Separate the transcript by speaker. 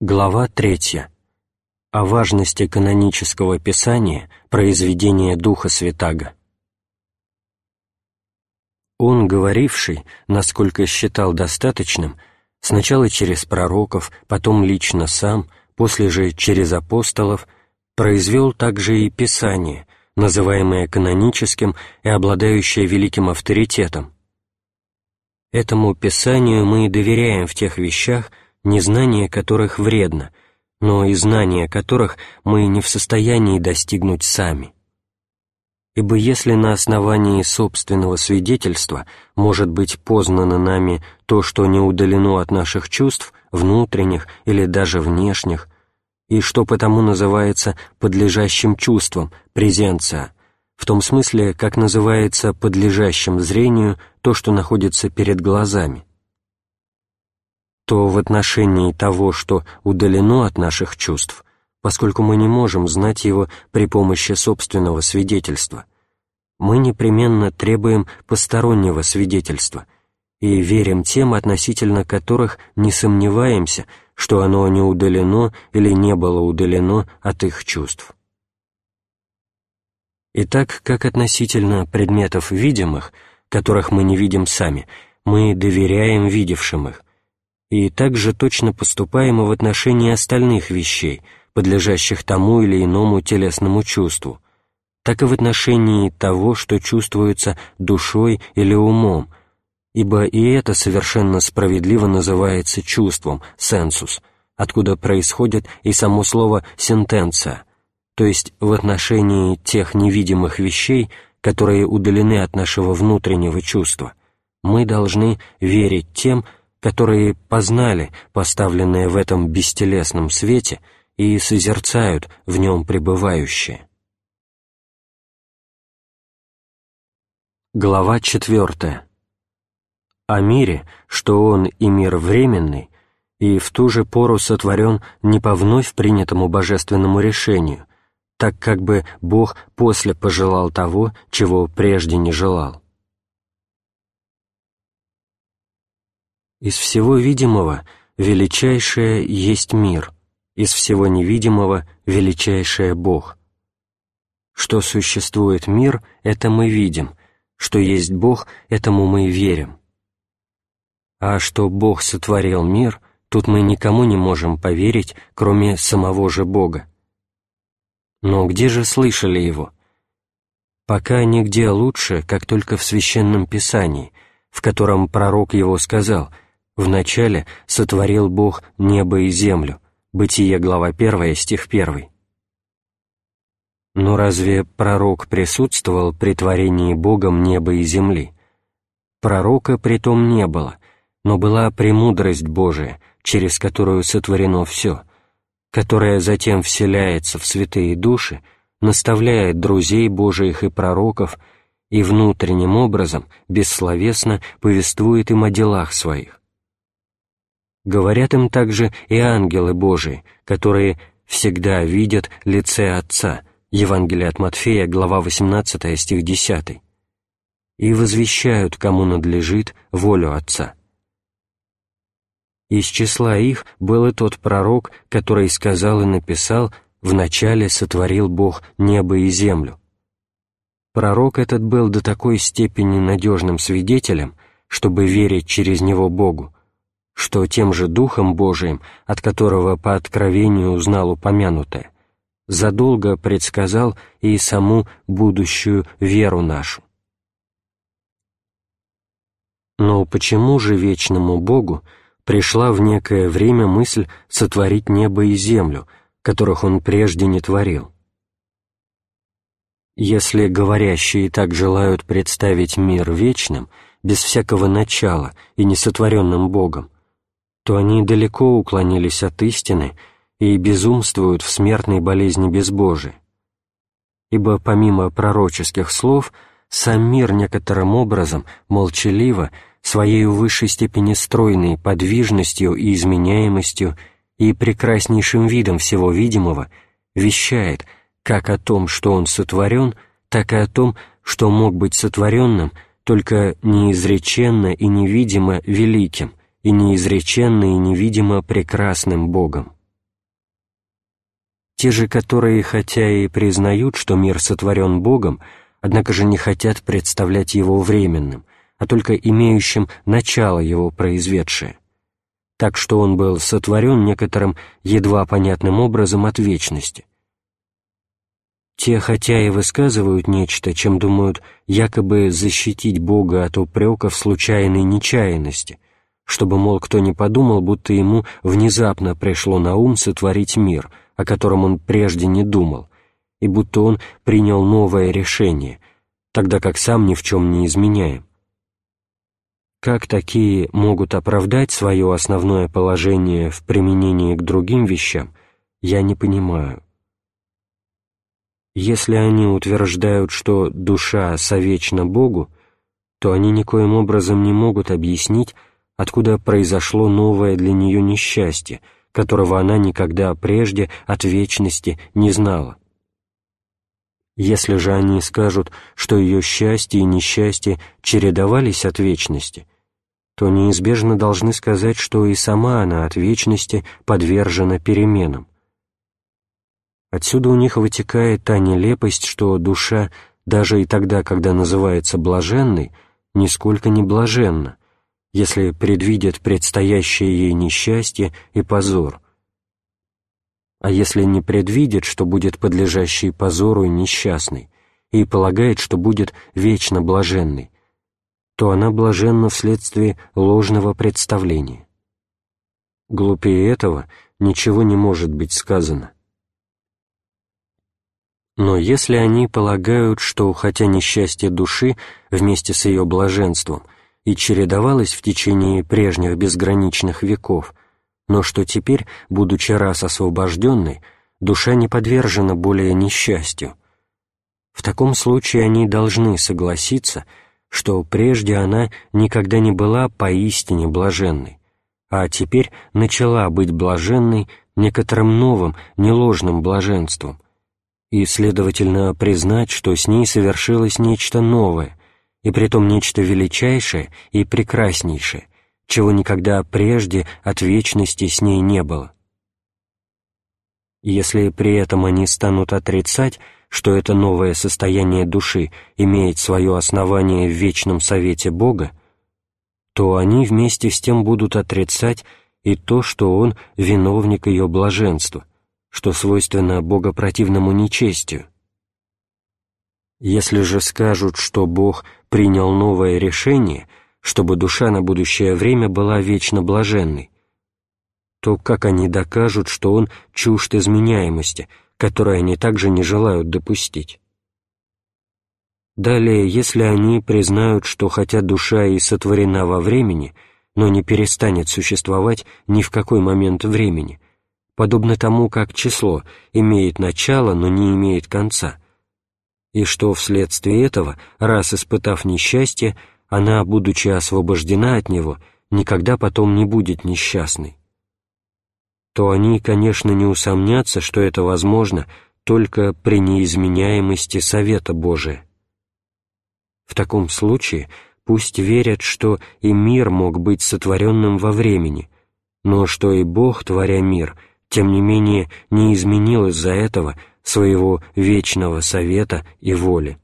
Speaker 1: Глава 3. О важности канонического писания произведения Духа Святаго. Он, говоривший, насколько считал достаточным, сначала через пророков, потом лично сам, после же через апостолов, произвел также и Писание, называемое каноническим и обладающее великим авторитетом. Этому Писанию мы доверяем в тех вещах, незнание которых вредно, но и знание которых мы не в состоянии достигнуть сами. Ибо если на основании собственного свидетельства может быть познано нами то, что не удалено от наших чувств, внутренних или даже внешних, и что потому называется подлежащим чувствам, презенция, в том смысле, как называется подлежащим зрению то, что находится перед глазами, то в отношении того, что удалено от наших чувств, поскольку мы не можем знать его при помощи собственного свидетельства, мы непременно требуем постороннего свидетельства и верим тем, относительно которых не сомневаемся, что оно не удалено или не было удалено от их чувств. Итак, как относительно предметов видимых, которых мы не видим сами, мы доверяем видевшим их, и также точно поступаем и в отношении остальных вещей, подлежащих тому или иному телесному чувству, так и в отношении того, что чувствуется душой или умом, ибо и это совершенно справедливо называется чувством, сенсус, откуда происходит и само слово «сентенция», то есть в отношении тех невидимых вещей, которые удалены от нашего внутреннего чувства, мы должны верить тем, которые познали поставленное в этом бестелесном свете и созерцают в нем пребывающее. Глава 4. О мире, что он и мир временный, и в ту же пору сотворен не по вновь принятому божественному решению, так как бы Бог после пожелал того, чего прежде не желал. Из всего видимого величайшее есть мир, из всего невидимого величайшее Бог. Что существует мир, это мы видим, что есть Бог, этому мы верим. А что Бог сотворил мир, тут мы никому не можем поверить, кроме самого же Бога. Но где же слышали его? Пока нигде лучше, как только в Священном Писании, в котором пророк его сказал — Вначале сотворил Бог небо и землю. Бытие, глава 1, стих 1. Но разве пророк присутствовал при творении Богом неба и земли? Пророка притом не было, но была премудрость Божия, через которую сотворено все, которая затем вселяется в святые души, наставляет друзей Божиих и пророков и внутренним образом, бессловесно, повествует им о делах своих. Говорят им также и ангелы Божии, которые всегда видят лице Отца, Евангелие от Матфея, глава 18, стих 10, и возвещают, кому надлежит, волю Отца. Из числа их был и тот пророк, который сказал и написал «Вначале сотворил Бог небо и землю». Пророк этот был до такой степени надежным свидетелем, чтобы верить через него Богу, что тем же Духом Божиим, от которого по откровению узнал упомянутое, задолго предсказал и саму будущую веру нашу. Но почему же вечному Богу пришла в некое время мысль сотворить небо и землю, которых Он прежде не творил? Если говорящие так желают представить мир вечным, без всякого начала и несотворенным Богом, то они далеко уклонились от истины и безумствуют в смертной болезни безбожия. Ибо помимо пророческих слов, сам мир некоторым образом, молчаливо, своей высшей степени стройной подвижностью и изменяемостью и прекраснейшим видом всего видимого вещает как о том, что он сотворен, так и о том, что мог быть сотворенным только неизреченно и невидимо великим, и неизреченно и невидимо прекрасным Богом. те же, которые, хотя и признают, что мир сотворен Богом, однако же не хотят представлять его временным, а только имеющим начало его произведшее, так что он был сотворен некоторым едва понятным образом от вечности. Те, хотя и высказывают нечто, чем думают якобы защитить Бога от упреков случайной нечаянности, чтобы, мол, кто не подумал, будто ему внезапно пришло на ум сотворить мир — о котором он прежде не думал, и будто он принял новое решение, тогда как сам ни в чем не изменяем. Как такие могут оправдать свое основное положение в применении к другим вещам, я не понимаю. Если они утверждают, что душа совечна Богу, то они никоим образом не могут объяснить, откуда произошло новое для нее несчастье — которого она никогда прежде от вечности не знала. Если же они скажут, что ее счастье и несчастье чередовались от вечности, то неизбежно должны сказать, что и сама она от вечности подвержена переменам. Отсюда у них вытекает та нелепость, что душа, даже и тогда, когда называется блаженной, нисколько не блаженна, если предвидит предстоящее ей несчастье и позор. А если не предвидит, что будет подлежащий позору и несчастный, и полагает, что будет вечно блаженной, то она блаженна вследствие ложного представления. Глупее этого ничего не может быть сказано. Но если они полагают, что, хотя несчастье души вместе с ее блаженством – и чередовалась в течение прежних безграничных веков, но что теперь, будучи раз освобожденной, душа не подвержена более несчастью. В таком случае они должны согласиться, что прежде она никогда не была поистине блаженной, а теперь начала быть блаженной некоторым новым, неложным блаженством, и, следовательно, признать, что с ней совершилось нечто новое, и притом нечто величайшее и прекраснейшее, чего никогда прежде от вечности с ней не было. Если при этом они станут отрицать, что это новое состояние души имеет свое основание в вечном совете Бога, то они вместе с тем будут отрицать и то, что Он — виновник ее блаженства, что свойственно богопротивному нечестию. Если же скажут, что Бог принял новое решение, чтобы душа на будущее время была вечно блаженной, то как они докажут, что он чужд изменяемости, которой они также не желают допустить? Далее, если они признают, что хотя душа и сотворена во времени, но не перестанет существовать ни в какой момент времени, подобно тому, как число имеет начало, но не имеет конца – и что вследствие этого, раз испытав несчастье, она, будучи освобождена от него, никогда потом не будет несчастной, то они, конечно, не усомнятся, что это возможно только при неизменяемости Совета Божия. В таком случае пусть верят, что и мир мог быть сотворенным во времени, но что и Бог, творя мир, тем не менее не изменил из-за этого своего вечного совета и воли.